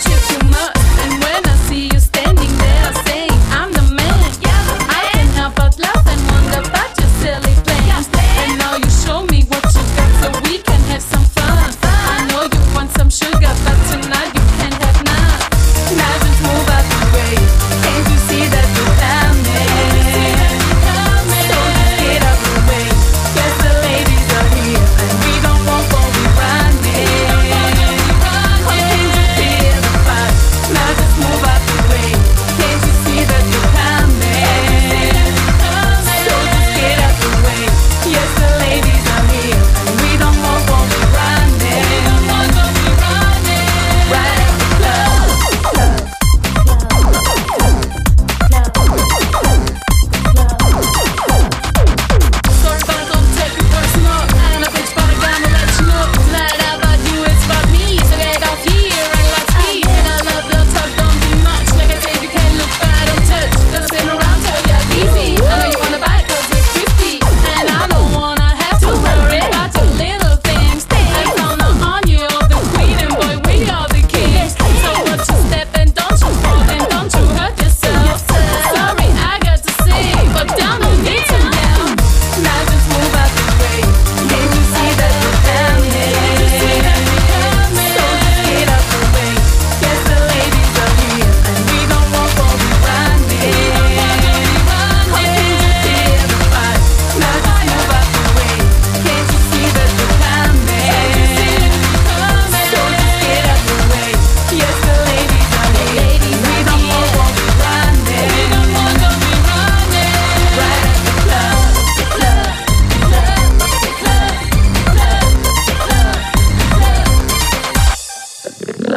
chips.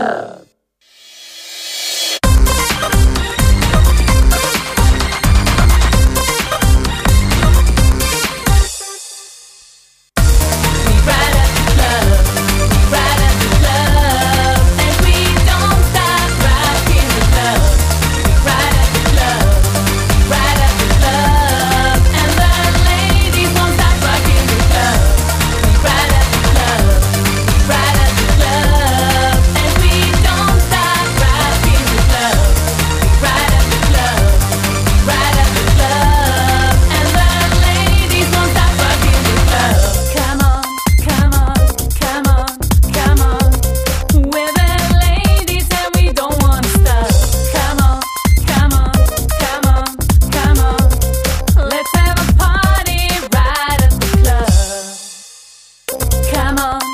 love. mama.